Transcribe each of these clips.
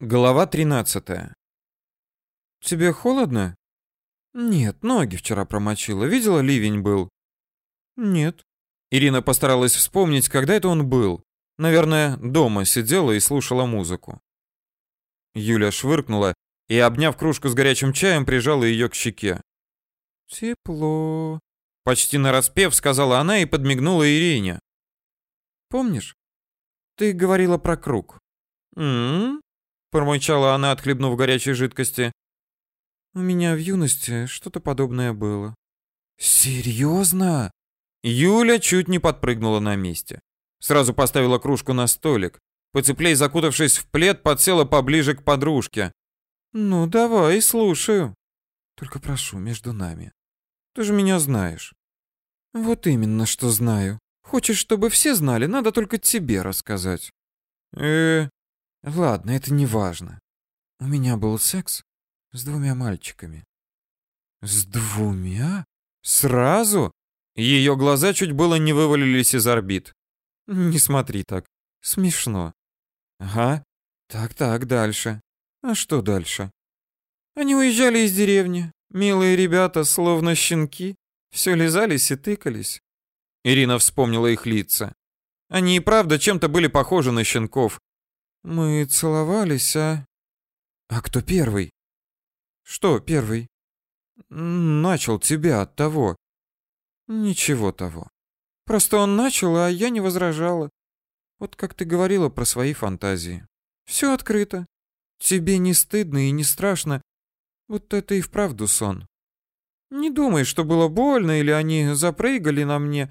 Глава 13. Тебе холодно? Нет, ноги вчера промочила. Видела, ливень был. Нет. Ирина постаралась вспомнить, когда это он был. Наверное, дома сидела и слушала музыку. Юля швыркнула и, обняв кружку с горячим чаем, прижала ее к щеке. Тепло. Почти нараспев сказала она и подмигнула Ирине. Помнишь? Ты говорила про круг. М? Промычала она, отхлебнув горячей жидкости. У меня в юности что-то подобное было. Серьезно? Юля чуть не подпрыгнула на месте. Сразу поставила кружку на столик. Поцеплей, закутавшись в плед, подсела поближе к подружке. Ну, давай, слушаю. Только прошу, между нами. Ты же меня знаешь. Вот именно, что знаю. Хочешь, чтобы все знали, надо только тебе рассказать. Э, Ладно, это не важно. У меня был секс с двумя мальчиками. С двумя? Сразу? Ее глаза чуть было не вывалились из орбит. Не смотри так. Смешно. Ага. Так-так, дальше. А что дальше? Они уезжали из деревни. Милые ребята, словно щенки, все лизались и тыкались. Ирина вспомнила их лица. Они и правда чем-то были похожи на щенков, мы целовались, а... А кто первый? Что первый? Начал тебя от того. Ничего того. Просто он начал, а я не возражала. Вот как ты говорила про свои фантазии. Все открыто. Тебе не стыдно и не страшно. Вот это и вправду сон. Не думай, что было больно или они запрыгали на мне.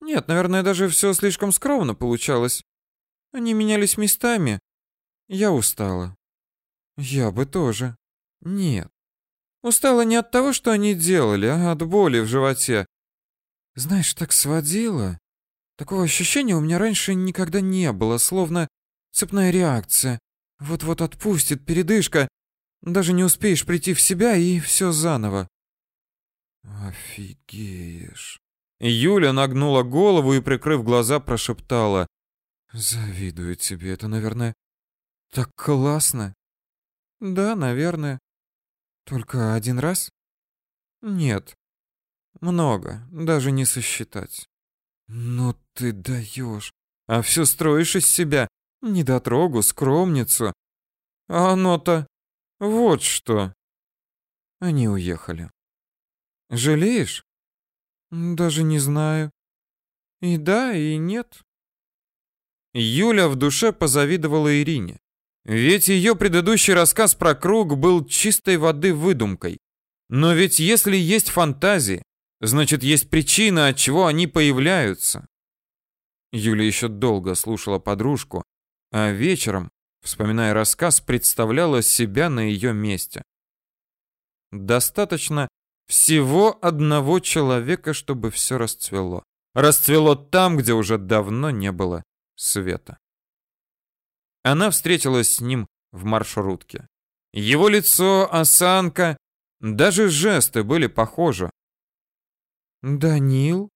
Нет, наверное, даже все слишком скромно получалось. Они менялись местами, я устала. Я бы тоже. Нет. Устала не от того, что они делали, а от боли в животе. Знаешь, так сводило. Такого ощущения у меня раньше никогда не было, словно цепная реакция. Вот-вот отпустит передышка, даже не успеешь прийти в себя и все заново. Офигеешь. Юля нагнула голову и, прикрыв глаза, прошептала: "Завидую тебе, это, наверное, так классно. Да, наверное. Только один раз? Нет. Много, даже не сосчитать. Ну ты даешь. А все строишь из себя недотрогу, скромницу. А оно-то вот что. Они уехали. Жалеешь? Даже не знаю. И да, и нет. Юля в душе позавидовала Ирине. Ведь ее предыдущий рассказ про круг был чистой воды выдумкой. Но ведь если есть фантазии, значит есть причина, от чего они появляются. Юля еще долго слушала подружку, а вечером, вспоминая рассказ, представляла себя на ее месте. Достаточно всего одного человека, чтобы все расцвело. Расцвело там, где уже давно не было света. Она встретилась с ним в маршрутке. Его лицо, осанка, даже жесты были похожи. «Данил?»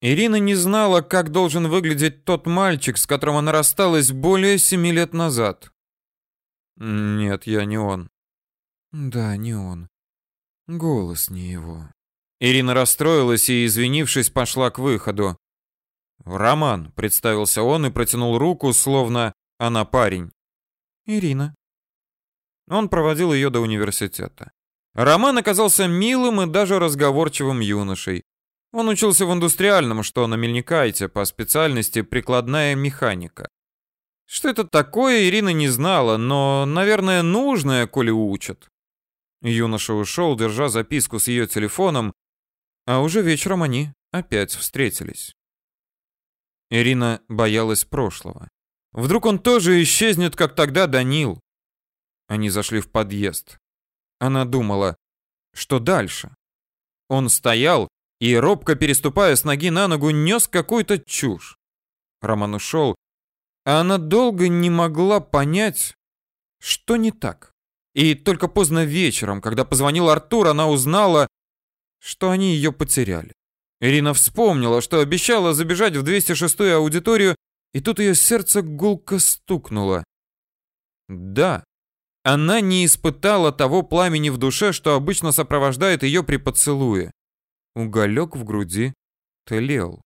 Ирина не знала, как должен выглядеть тот мальчик, с которым она рассталась более семи лет назад. «Нет, я не он». «Да, не он. Голос не его». Ирина расстроилась и, извинившись, пошла к выходу. «Роман», — представился он и протянул руку, словно она парень. Ирина. Он проводил ее до университета. Роман оказался милым и даже разговорчивым юношей. Он учился в индустриальном, что на Мельникайте, по специальности прикладная механика. Что это такое, Ирина не знала, но, наверное, нужное, коли учат. Юноша ушел, держа записку с ее телефоном, а уже вечером они опять встретились. Ирина боялась прошлого. Вдруг он тоже исчезнет, как тогда Данил. Они зашли в подъезд. Она думала, что дальше? Он стоял и, робко переступая с ноги на ногу, нес какую-то чушь. Роман ушел, а она долго не могла понять, что не так. И только поздно вечером, когда позвонил Артур, она узнала, что они ее потеряли. Ирина вспомнила, что обещала забежать в 206-ю аудиторию и тут ее сердце гулко стукнуло. Да, она не испытала того пламени в душе, что обычно сопровождает ее при поцелуе. Уголек в груди тлел.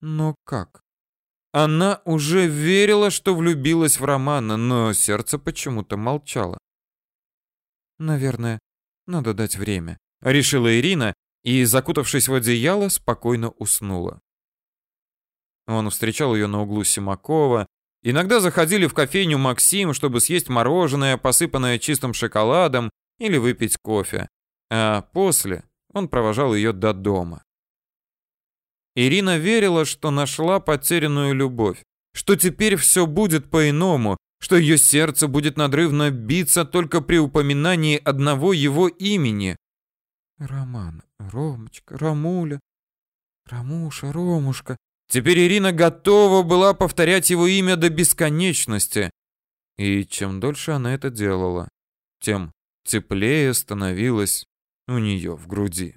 Но как? Она уже верила, что влюбилась в Романа, но сердце почему-то молчало. Наверное, надо дать время, решила Ирина и, закутавшись в одеяло, спокойно уснула. Он встречал ее на углу Симакова, Иногда заходили в кофейню Максим, чтобы съесть мороженое, посыпанное чистым шоколадом, или выпить кофе. А после он провожал ее до дома. Ирина верила, что нашла потерянную любовь, что теперь все будет по-иному, что ее сердце будет надрывно биться только при упоминании одного его имени. Роман, Ромочка, Рамуля, Рамуша, Ромушка. Теперь Ирина готова была повторять его имя до бесконечности. И чем дольше она это делала, тем теплее становилось у нее в груди.